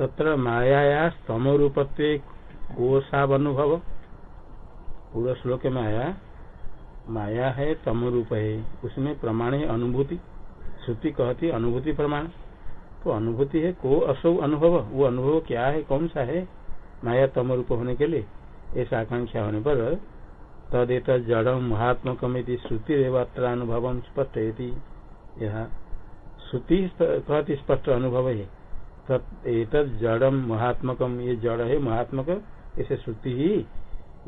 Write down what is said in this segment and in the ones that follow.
तत्र माया स्तम रूपत्व कोसाव अनुभव पूरा श्लोक में आया माया है तम रूप है। उसमें प्रमाण है अनुभूति। श्रुति कहती अनुभूति प्रमाण। तो अनुभूति है को असो अनुभव। वो अनुभव क्या है, कौन सा है? माया तम रूप होने के लिए। ऐसा आकांक्षा होने पर तदेत जड़म महात्मकम श्रुति रेवात्र अनुभव स्पष्ट यह श्रुति कहती स्पष्ट अनुभव है। जड़म महात्मकम ये जड़ है महात्मक, इसे श्रुति ही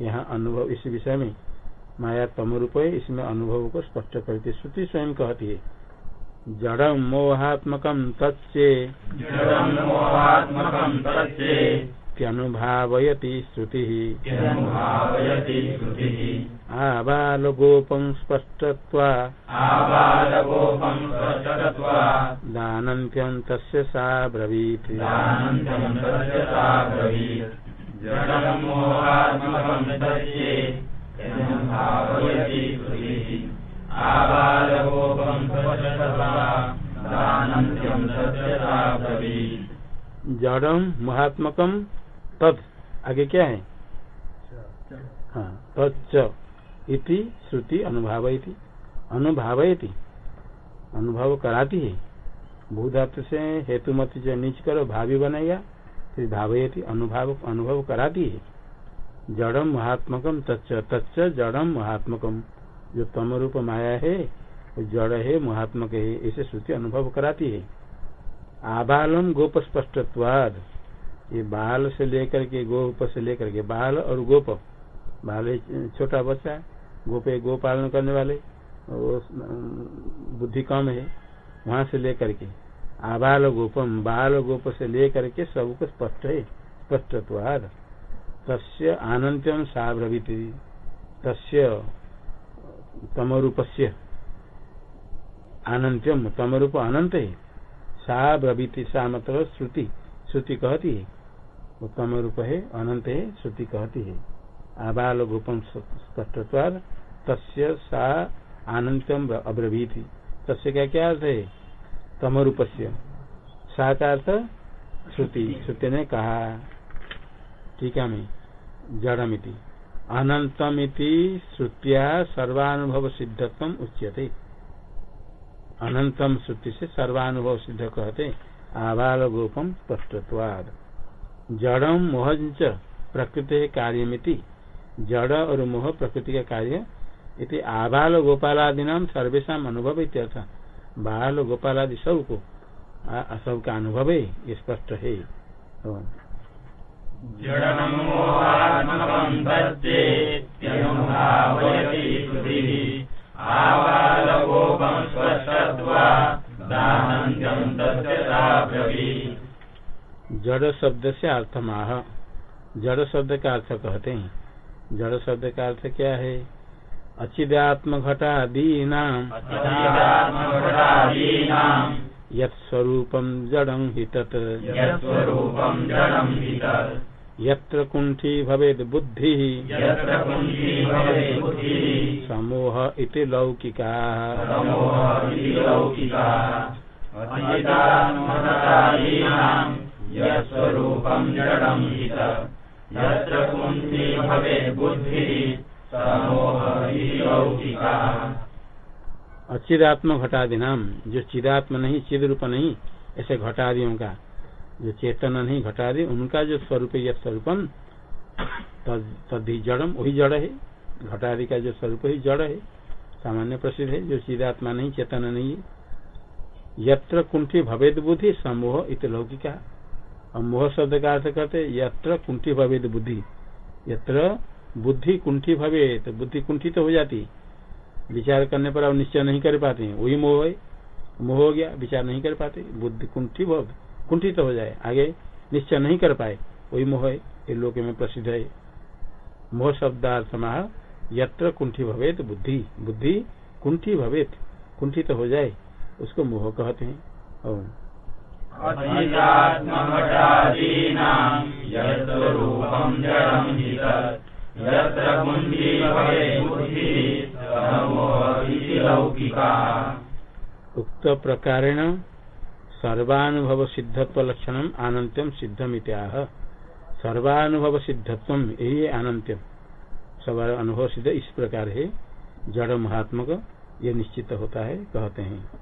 यहाँ अनुभव, इस विषय में माया तम रूप है इसमें अनुभव को स्पष्ट करती श्रुति स्वयं कहती है जड़म मोहात्मकम तच्चे। त्यनुभावयति श्रुति। आबालगोपं स्पष्टत्वा। दानन्त्यं तस्य सा ब्रवीत्। जड़म महात्मकम तद आगे क्या है? हाँ तच्च इति श्रुति अनुभाव अनुभाव अनुभव कराती है। भूधातु से हेतु मत जो नीच करो भावी बनेगा फिर भावयती अनुभव अनुभव कराती है। जड़म महात्मकम तच्च तच्च जड़म महात्मकम जो तम रूप माया है वो जड़ है महात्मक है इसे श्रुति अनुभव कराती है। आबालम गोप स्पष्टत्वाद ये बाल से लेकर के गोप से लेकर के बाल और गोप। बाल छोटा बच्चा गोप गो पालन करने वाले वो बुद्धि कम है, वहाँ से लेकर के। आबाल गोपम, बाल गोप से लेकर के सबको स्पष्ट है, स्पष्टत्वाद। तस्य आनंत्यम साब्रवीति, तस्य तमरूपस्य। आनंत्यम तमरूप अनंत है। सा ब्रवीति सा मतलब श्रुति श्रुति कहती है। उत्तम रूप है, अनंत है, श्रुति कहती है। आबाल गोपम स्पष्टत्वाद तस्य सा आनंतम अब्रवीति। तस्य क्या क्या अर्थ है? तम रूप से सा का अर्थ? श्रुति। श्रुति ने कहा, ठीक है मैं, जड़मिति। अनंतमिति श्रुतिया सर्वानुभव सिद्धत्व उच्यते। अनंतम श्रुति से सर्वानुभव सिद्ध कहते, आबाल गोपम स्पष्टत्वाद जड़म मोह प्रकृति कार्यमिति। जड़ और मोह प्रकृति का कार्य इति आबाल गोपालादि नाम सर्वेशा अनुभव इत्यर्थ बाल गोपालादि सबको सब का अनुभव है स्पष्ट है जड़ शब्द से अर्थ माह जड़ शब्द का अर्थ कहते हैं। जड़ शब्द का अर्थ क्या है? अचिदात्म घटादीना यत्स्वरूपम जड़ं हितत। यत्र कुंठी भवेद बुद्धि। समूह इति लौकिका। अचिदात्म घटादि नाम जो चिदात्म नहीं चिद रूप नहीं, ऐसे घटादियों का, जो चेतन नहीं घटादि, उनका जो स्वरूप है स्वरूपम तभी जड़म, वही जड़ है। घटादि का जो स्वरूप ही, जड़ है। सामान्य प्रसिद्ध है, जो चिदात्मा नहीं, चेतन नहीं है। यत्र कुंठी भवेद बुद्धि समूह इत लौकिका। और मोह शब्द का अर्थ करते यत्र कुंठी भवेद बुद्धि। यत्र बुद्धि कुंठी भवे तो बुद्धि कुंठित तो हो जाती। विचार करने पर अब निश्चय नहीं कर पाते हैं। वही मोह है। मोह हो गया, विचार नहीं कर पाते। बुद्धि कुंठी भव कुंठित तो हो जाए। आगे निश्चय नहीं कर पाए। वही मोह है। ये लोक में प्रसिद्ध है। मोह शब्दार्थ महा यत्र कुंठी भवेत बुद्धि। बुद्धि कुंठी भवेत। कुंठित तो हो जाए। उसको मोह कहते हैं। उक्त प्रकारेण सर्वानुभव सिद्धत्व लक्षण आनंत्यम सिद्धम इत्याह सर्वानुभव सिद्धत्व यही अनंत्यम सब अनुभव सिद्ध इस प्रकार है जड़ महात्मक ये निश्चित होता है, कहते हैं।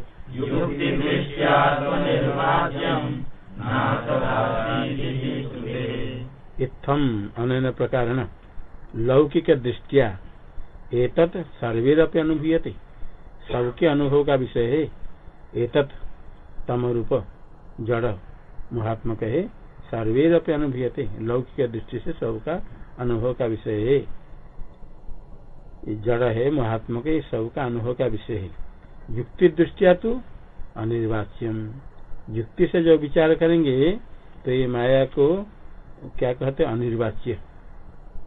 इत्थम अन प्रकार लौकिक दृष्टिया एतत् सर्वेरपि अनुभूयते। सबके अनुभव का विषय है, एतत् तम रूप जड़ महात्मक है, सर्वेरपि अनुभूयते। लौकिक दृष्टि से सबका अनुभव का विषय है। जड़ है महात्मा के सबका अनुभव का विषय है। युक्ति दृष्टिया तो अनिर्वाच्यम। युक्ति से जो विचार करेंगे तो ये माया को क्या कहते अनिर्वाच्य।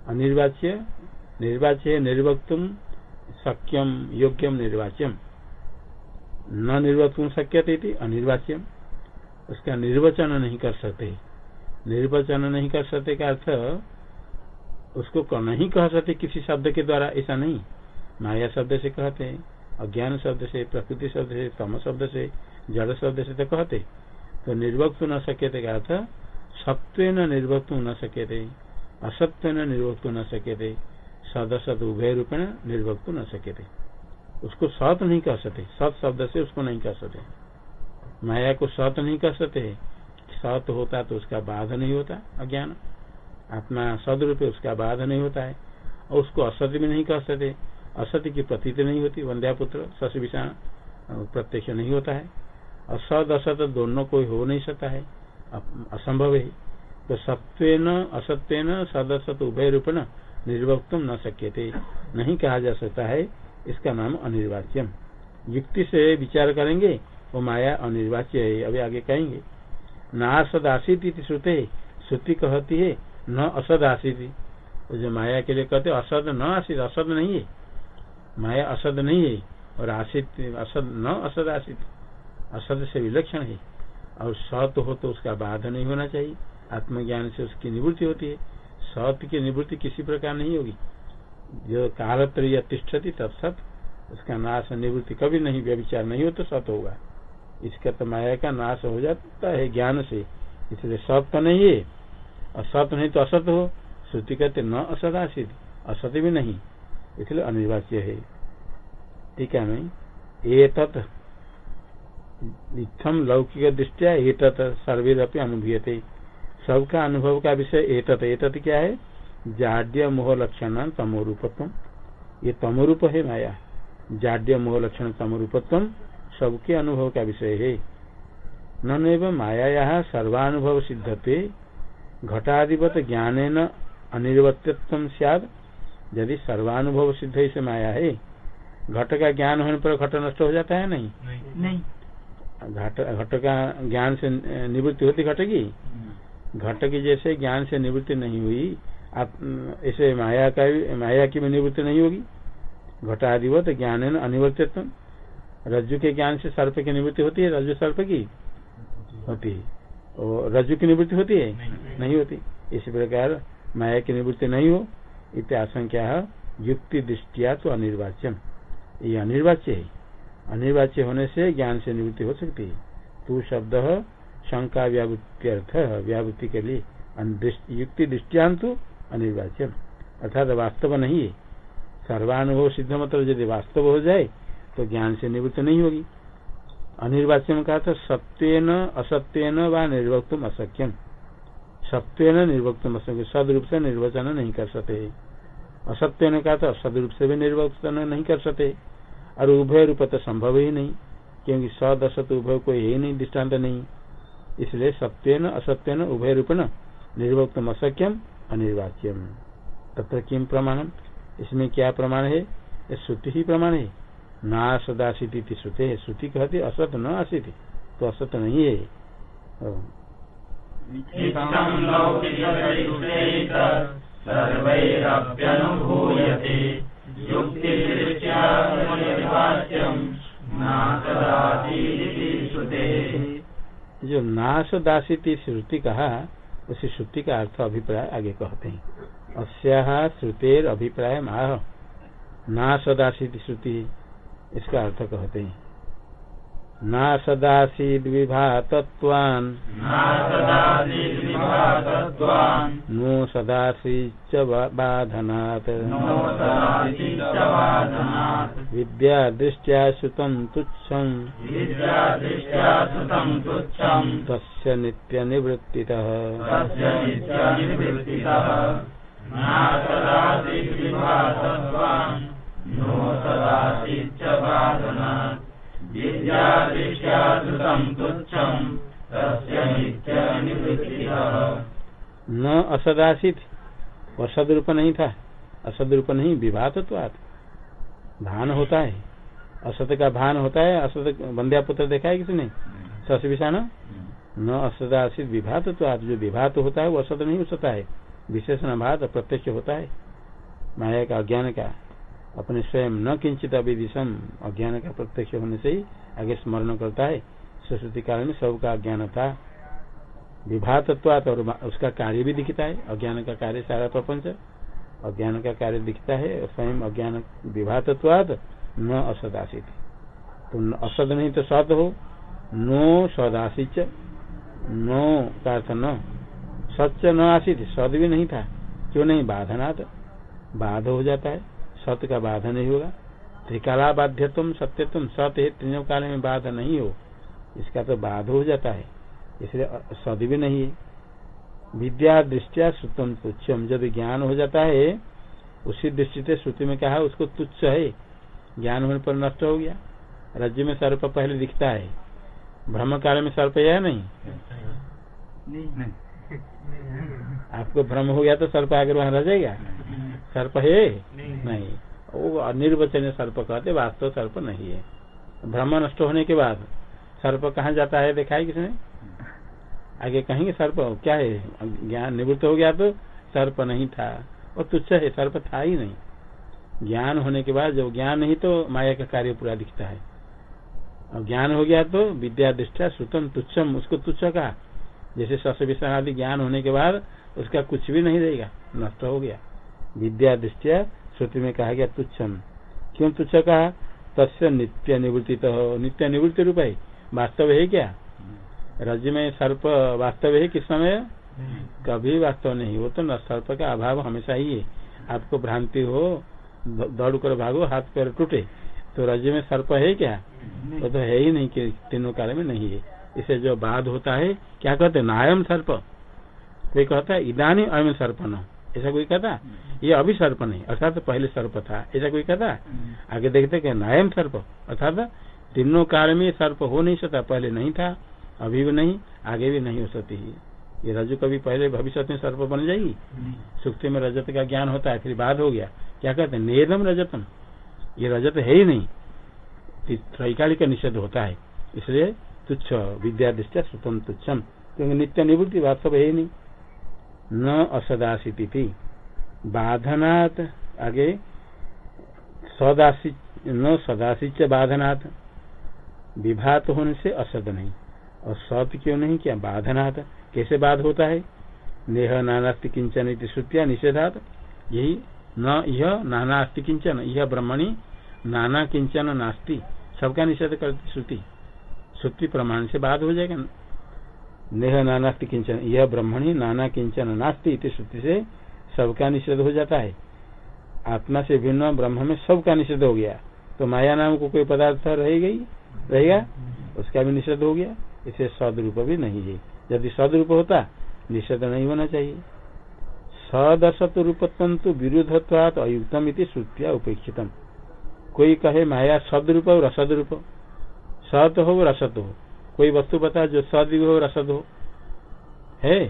अनिर्वाच्य, निर्वाच्य निर्वक्तुम सक्यम योग्यम, निर्वाच्यम। न निर्वक्तुम शक्य थे अनिर्वाच्यम। उसका निर्वचन नहीं कर सकते। निर्वचन नहीं कर सकते का अर्थ, उसको नहीं कह सकते किसी शब्द के द्वारा, ऐसा नहीं। माया शब्द से कहते हैं। अज्ञान शब्द से, प्रकृति शब्द से, तम शब्द से, जड़ शब्द से तो कहते। तो निर्वक्त न सके थे अर्थ सत्व न निर्वक्त न सके थे असत्व न निर्वक्त न सके थे सदसत उभय रूपेण निर्वक्त न सके थे उसको सत नहीं कह सकते, सत शब्द से उसको नहीं कह सकते। माया को सत नहीं कह सकते, सत होता तो उसका बाध नहीं होता, अज्ञान। आत्मा सदरूप उसका बाध नहीं होता है, और उसको असत्य भी नहीं कह सकते। असत्य की प्रतीत नहीं होती वंध्यापुत्र सस विषाण प्रत्यक्ष नहीं होता है। असद, असत दोनों कोई हो नहीं सकता है असंभव है। तो सत्व असत्व सदसत उभय रूपेण निर्वक्तम न सक्य थे नहीं कहा जा सकता है, इसका नाम अनिर्वाच्यम। युक्ति से विचार करेंगे, वो माया अनिर्वाच्य है, अभी आगे कहेंगे। न असद आसित श्रुते, श्रुति कहती है, न असद आसित। जो माया के लिए कहते असद न आसित, असद नहीं है। माया असद नहीं है और आशित असद न असद आशित असद से विलक्षण है। और सत हो तो उसका बाध नहीं होना चाहिए। आत्मज्ञान से उसकी निवृत्ति होती है। सत की निवृत्ति किसी प्रकार नहीं होगी। जो कालत्र या तिष्ठती तब सत, उसका नाश निवृत्ति कभी नहीं व्यविचार नहीं हो तो सत होगा। इसका तो माया का नाश हो जाता है ज्ञान से। इसलिए सत तो नहीं है। असत नहीं तो असत हो। श्रुति कहते न असत आशित असत भी नहीं। इसलिए अनिर्वाच्य है। ठीक है मैं एतत इतम लौकिक दृष्टिया एतत सर्वेदपि अनुभूयते। सबका अनुभव का विषय एतत। एतत क्या है? जाड्य मोह लक्षण तमोरूपत्व ये तमोरूप है माया। जाड्य मोह लक्षण तमोरूपत्व सबके अनुभव का विषय है। न माया सर्वानुभव सिद्धते घटाधिपत ज्ञान अनिर्वत्यत्व सियाद यदि सर्वानुभव सिद्ध इसे माया है घट का ज्ञान होने पर घट नष्ट हो जाता है नहीं? नहीं। घट घट का ज्ञान से निवृत्ति होती घट की? घट की जैसे ज्ञान से निवृत्ति नहीं हुई आप ऐसे माया का माया की भी निवृत्ति नहीं होगी। घटाधिवत ज्ञान है अनिवर्तित्व। रज्जु के ज्ञान से सर्प की निवृत्ति होती है रज्जु सर्प की? होती है। और रज्जु की निवृत्ति होती है? नहीं, नहीं होती। इसी प्रकार माया की निवृत्ति नहीं हो। इत्याशंका युक्ति दृष्टिया तो अनिर्वाच्यम। ये अनिर्वाच्य है। अनिर्वाच्य होने से ज्ञान से निवृत्ति हो सकती है। तू शब्द शंका व्यावृत्ति अर्थ, व्यावृत्ति के लिए युक्ति दृष्टियांतु अनिर्वाच्यम। अर्थात वास्तव नहीं है। सर्वानुभव सिद्ध मतलब यदि वास्तव हो जाए तो ज्ञान से निवृत्ति नहीं होगी। अनिर्वाच्यम का तो सत्यन असत्यन व निर्वक्तुम अशक्यम सत्यन निर्वक्तुम अशक्य सदरूप से निर्वचन नहीं कर सकते। असत्य ने कहा तो सदरूप से भी निर्वचन नहीं कर सकते। और उभय रूप तो संभव ही नहीं, क्योंकि सद असत उभय को यही नहीं दृष्टांत नहीं। इसलिए सत्यन असत्यन उभय रूपण निर्वक्तम अशक्यम अनिर्वाच्यम। तथा किम प्रमाणम? इसमें क्या प्रमाण है? श्रुति ही प्रमाण है। ना सदासी श्रुते है श्रुति कहते असत न आसित तो असत नहीं है। जो नाश दासी श्रुति। कहा, उसी श्रुति का अर्थ अभिप्राय आगे कहते हैं। अस्या श्रुतेर अभिप्राय माह नाश दासी श्रुति, इसका अर्थ कहते हैं। न सदासीद्विभातत्वान् नो सदासीच्च बाधनात्। विद्यादृष्ट्या श्रुतं तुच्छम्। तस्य नित्यनिवृत्तितः। नो सदासीच्च बाधनात्। न असदासित वह सदरूप नहीं था, असदरूप नहीं विभात तो आत भान होता है, असत का भान होता है, असत बंध्या पुत्र देखा है किसने? सस विषाण? न असदासित विभात तो आत जो विभात होता है, वो असत नहीं हो सकता है। विशेषण भात प्रत्यक्ष होता है। माया का अज्ञान का। अपने स्वयं न किंचित अभिदिशम अज्ञान का प्रत्यक्ष होने से ही आगे स्मरण करता है। सरस्वती काल में सबका अज्ञान था विभातत्वात और उसका कार्य भी दिखता है। अज्ञान का कार्य सारा प्रपंच। अज्ञान का कार्य दिखता है। स्वयं अज्ञान विभातत्वाद न असदासित। तो असद नहीं तो सत हो। नो सदासिच नो का अर्थ न। सच न आसित। सद भी नहीं था। क्यों नहीं? बाधनाथ बाध हो जाता है। सत्य का बाधा नहीं होगा। त्रिकाला बाध्य तुम सत्य तुम सत्य है तीनों काल में बाधा नहीं हो। इसका तो बाध हो जाता है। इसलिए सद भी नहीं है। विद्या दृष्टिया सुतम तुच्छम। जब ज्ञान हो जाता है उसी दृष्टि से श्रुति में कहा उसको तुच्छ है। ज्ञान होने पर नष्ट हो गया। राज्य में सर्प पहले दिखता है। भ्रम काल में सर्प है नहीं? नहीं। आपको भ्रम हो गया तो सर्प आगे वहाँ रह जाएगा। सर्प है नहीं, नहीं। वो अनिर्वचन सर्प कहते वास्तव सर्प नहीं है। भ्रम नष्ट होने के बाद सर्प कहाँ जाता है देखा है किसने? आगे कहेंगे सर्प क्या है? ज्ञान निवृत्त हो गया तो सर्प नहीं था। और तुच्छ है सर्प था ही नहीं। ज्ञान होने के बाद जब ज्ञान नहीं तो माया का कार्य पूरा दिखता है। और ज्ञान हो गया तो विद्या दृष्टा श्रुतम तुच्छम उसको तुच्छ कहा। जैसे सस विषय आदि ज्ञान होने के बाद उसका कुछ भी नहीं रहेगा नष्ट हो गया। विद्या दृष्टिया श्रुति में कहा गया तुच्छम। क्यों तुच्छ कहा? तस्य नित्य निवृत्ति तो नित्य निवृत्ति रूप है। वास्तव है क्या? रज में सर्प वास्तव है किस समय? कभी वास्तव नहीं। वो तो न सर्प का अभाव हमेशा ही है। आपको भ्रांति हो दौड़ कर भागो, हाथ पैर टूटे तो रज में सर्प है क्या? वो तो है ही नहीं कि तीनों काल में नहीं है। इसे जो बाध होता है, क्या कहते नायम सर्प। कोई कहता है, इदानी अयम सर्प न ऐसा कोई कहता ये अभी सर्प नहीं अर्थात पहले सर्प था। ऐसा कोई कहता आगे देखते क्या नायम सर्प अर्थात तीनों काल में सर्प हो नहीं सकता पहले नहीं था अभी भी नहीं आगे भी नहीं हो सकती ये रजू कभी पहले भविष्य में सर्प बन जाएगी? सुक्ति में रजत का ज्ञान होता है फिर बाद हो गया। क्या कहते हैं? नेदम रजतम। ये रजत है ही नहीं। त्रैकालिक निषेध होता है। इसलिए तुच्छ विद्या दृष्टि स्वतम तुच्छम क्योंकि नित्य निवृत्ति वास्तव है ही नहीं। न असदासी थी बाधनात् आगे सदासी, न सदासी बाधनाथ विभात होने से असद नहीं। और सत क्यों नहीं? क्या बाधनाथ कैसे बाध होता है? नेह नानास्ति किंचन श्रुतिया निषेधात। यही न यह नानास्ति किंचन यह ब्रह्मणी नाना किंचन नास्ति। सबका निषेध करती श्रुति। श्रुति प्रमाण से बाध हो जाएगा। नेह नानास्ति किंचन यह ब्रह्मणी नाना किंचन नास्ति श्रुति से सबका निषेध हो जाता है। आत्मा से भिन्न ब्रह्म में सबका निषेध हो गया। तो माया नाम को कोई पदार्थ रह गई? रहेगा? उसका भी निषेध हो गया। इसे सदरूप भी नहीं है। यदि सदरूप होता, निषेध नहीं होना चाहिए। सदसत रूपत्व विरुद्धत्वात अयुक्तम इति श्रुतिया उपेक्षितम। कोई कहे माया सदरूप और असद रूप सत हो रसत हो। कोई वस्तु बता जो सद हो रसद हो। है?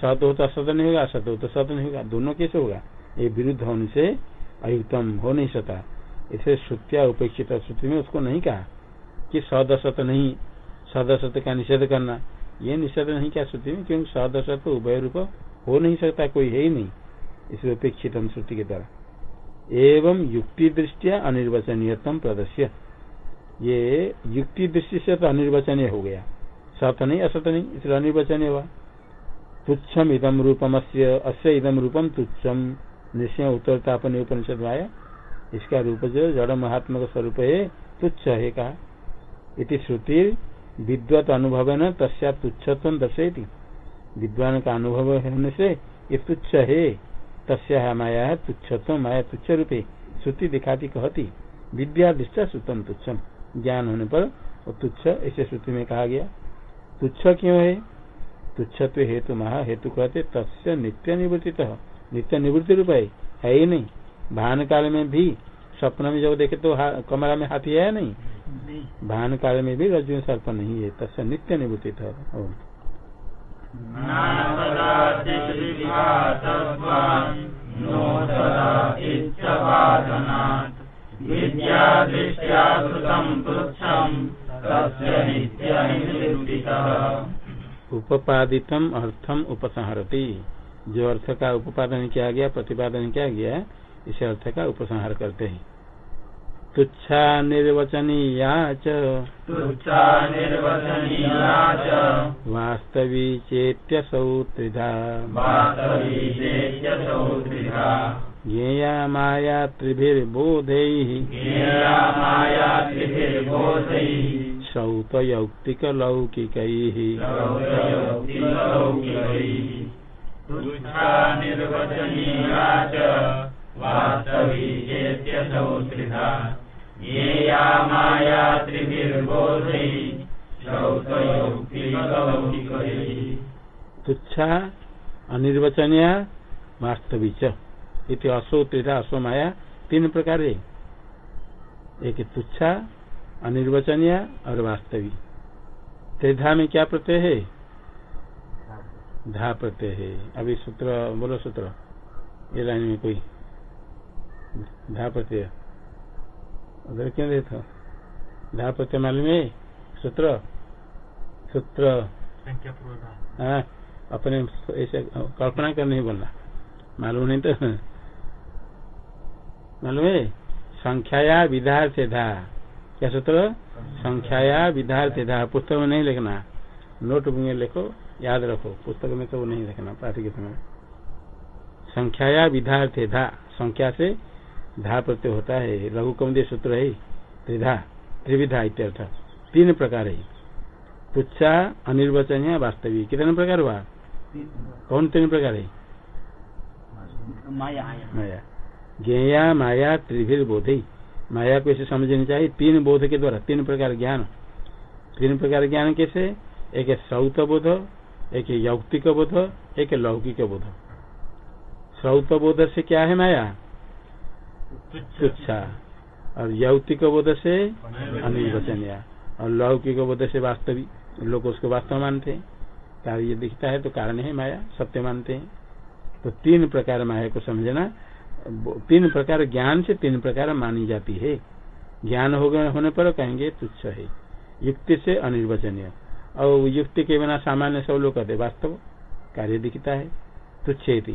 सत हो तो असत नहीं होगा असत हो तो सत नहीं होगा। दोनों कैसे होगा? ये विरुद्ध होने से अयुक्तम हो नहीं सकता। इसे श्रुतिया उपेक्षित श्रुति में उसको नहीं कहा कि सदसत नहीं सदसत का निषेध करना। ये निषेध नहीं क्या श्रुति में, क्योंकि सदसत उभय रूप हो नहीं सकता, कोई है ही नहीं इसे उपेक्षित श्रुति के द्वारा। एवं युक्ति दृष्टिया अनिर्वचनीयतम प्रदर्श्य। ये युक्ति दृष्टि से तो अनिर्वचनीय हो गया। सत नहीं असत नहीं, इसलिए अनिर्वचनीय हुआ। तुच्छम इदम रूपम अस्य इदम रूपम तुच्छम। निश्चय उत्तरतापन उपनिषद आया। इसका रूप जो जड़ महात्मा स्वरूप है, तुच्छ है कहा। इति श्रुति विद्वत अनुभव न तस्या तुच्छत्व दर्शेती विद्वान का अनुभव होने से ये तुच्छ है। तस्या माया है तुच्छत्व माया तुच्छ रूपे। श्रुति दिखाती कहती, विद्या दृष्टा सुतम तुच्छम। ज्ञान होने पर वो तुच्छ ऐसे श्रुति में कहा गया तुच्छ क्यों है? तुच्छत्व हेतु महा हेतु कहते तस्य नित्य निवृत्ति नित्य निवृत्ति रूप है ही नहीं। भान काल में भी स्वप्न में जब देखे तो कमरा में हाथी है नहीं? भान काल में भी रजु सर्प नहीं है तस्य नित्य निवृत्ति उपादितम अर्थम उपसंहरती। जो अर्थ का उपादन किया गया प्रतिपादन किया गया इसे अर्थ का उपसंहार करते हैं। तुच्छा निर्वचनीया तुच्छा निर्वचनीया वास्तवी चेत्यसौ त्रिधा। वास्तवी चेत्यसौ त्रिधा। ज्ञेया माया त्रिभिर्बोधैः श्रौतयौक्तिकलौकिकैः। तुच्छा अनिर्वचनीय वास्तविक इति असो त्रिधा असो माया तीन प्रकार। है एक तुच्छा अनिर्वचनीय और वास्तविक त्रिधा में क्या प्रत्यय है? धा प्रत्यय है। अभी सूत्र बोलो सूत्र। ये लाइन में कोई धा प्रत्यय। उधर क्यों देता धा प्रत्यय मालूम है? सूत्र? सूत्र। हाँ अपने ऐसे कल्पना कर नहीं बोलना। मालूम नहीं तो मालूम है? संख्याया विधार्थ धा। क्या सूत्र? संख्याया विधार्थ धा। पुस्तक में नहीं लिखना। नोटबुक में लिखो याद रखो। पुस्तक में तो वो नहीं लिखना पाठ के समय संख्याया विधार्थ धा। संख्या से धा प्रत्यय होता है। लघु कम सूत्र है। त्रिधा। त्रिविधा इत्यर्थ। तीन प्रकार है। तुच्छा अनिर्वचनीय वास्तविक। कितने प्रकार हुआ? कौन तीन प्रकार है? माया। माया। ज्ञेया, माया, त्रिभिर, बोधे। माया को ऐसे समझनी चाहिए। तीन बोध के द्वारा, तीन प्रकार ज्ञान। तीन प्रकार ज्ञान कैसे? एक सौत बोध, एक यौक्तिक बोध, एक लौकिक बोध। सौत बोध से क्या है माया? तुच्छा। और यौतिक बोध से अनिर्वचनीय। और लौकिक बोध से वास्तविक लोग उसको वास्तव मानते हैं। कार्य दिखता है तो कारण है माया, सत्य मानते हैं। तो तीन प्रकार माया को समझना। तीन प्रकार ज्ञान से तीन प्रकार मानी जाती है। ज्ञान हो गए होने पर कहेंगे तुच्छ है। युक्ति से अनिर्वचनीय। और युक्ति के बिना सामान्य सब लोग कहते वास्तव कार्य दिखता है। तुच्छेति।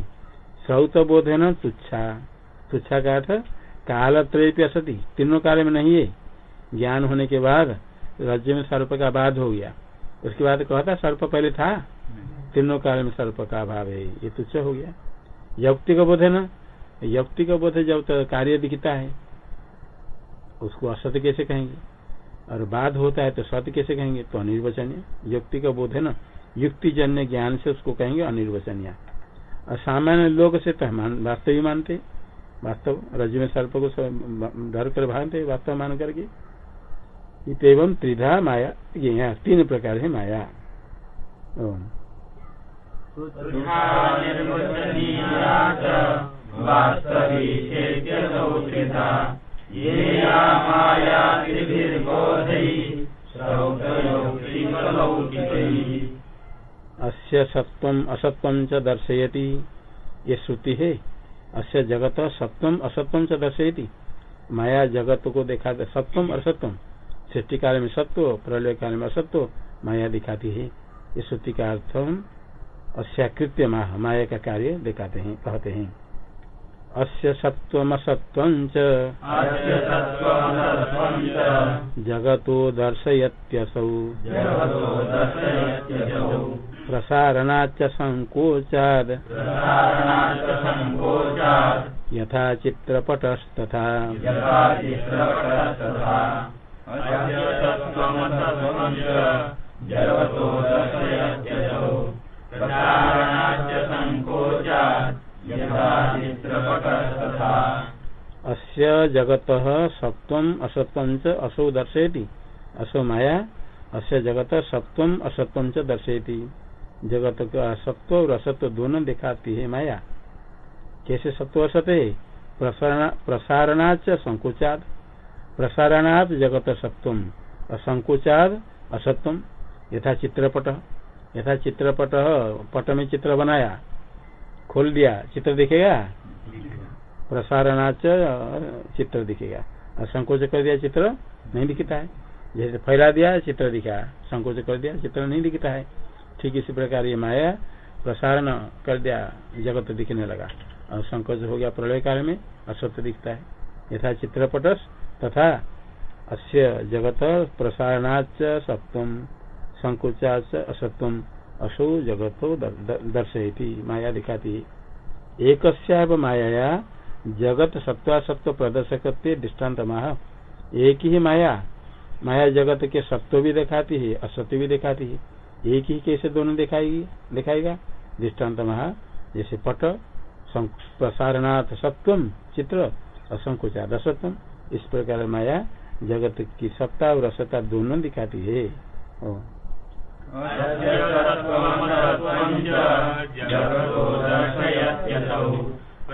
सौत बोध है न तुच्छा। तुच्छा का अर्थ काल त्रय असती। तीनों काल में नहीं है। ज्ञान होने के बाद राज्य में सर्प का बाध हो गया। उसके बाद कहता सर्प पहले था। तीनों काल में सर्प का अभाव है। ये तुच्छ हो गया। युक्ति का बोध है ना युक्ति का बोध जब तक कार्य दिखता है, उसको असत्य कैसे कहेंगे? और बाध होता है तो सत्य कैसे कहेंगे? तो अनिर्वचनीय। युक्ति का बोध है ना? युक्ति जन्य ज्ञान से उसको कहेंगे अनिर्वचनीय। और सामान्य लोग से तो वास्तव ही मानते। वास्तव रज में सर्प को डर कर भानते वास्तव मान करके। एवं त्रिधा माया। ये यहाँ तीन प्रकार है माया। अस्य च दर्शयति। ये श्रुति है, अस्य जगत सत्वम असत्वम च दर्शयति। माया जगत को दिखाते सत्वम और सत्वम सृष्टि काल में सत्व प्रलय काल में असत्व माया दिखाती है। इस श्रुति का अर्थ हम अस्याकृत्य माया का कार्य दिखाते हैं, कहते हैं। अस्य सत्वमसत्वं जगतो दर्शयत्यसौ। प्रसारणाच्च सङ्कोचाद् यथा चित्रपटस्तथा। जगत सत्वम असत्वं च असौ दर्शयति। असो माया, अस्य जगत सत्वम असत्वं च जगत का सत्व और असत्व दोनों दिखाती है माया। कैसे सत्व असत है? प्रसारणाच संकुचाद प्रसारणात जगत सत्वम असंकुचाद असत्वम यथा चित्रपट यथा चित्रपट पट में चित्र बनाया। खोल दिया। चित्र दिखेगा? प्रसारणाच चित्र दिखेगा। और संकोच कर दिया चित्र, नहीं दिखता है। जैसे फैला दिया, चित्र दिखा। संकोच कर दिया, चित्र नहीं दिखता है। ठीक इसी प्रकार ये माया प्रसारण कर दिया, जगत दिखने लगा। और संकोच हो गया प्रलय काल में असत्य दिखता है। यथा चित्रपट तथा अस्य जगत प्रसारणाच सत्वम, संकोचाच असत्वम, असो जगत दर्शयती, माया दिखाती एक माया जगत सत्वासत्व प्रदर्शक दृष्टांत माह एक ही माया। माया जगत के सत्व भी दिखाती है, असत्य भी दिखाती है। एक ही कैसे दोनों दिखाएगी? दिखाएगा? दृष्टांत महा जैसे पट प्रसारणार्थ सत्वम चित्र, असंकुचाद असत्वम इस प्रकार माया जगत की सत्ता और असत्ता दोनों दिखाती है। जगतो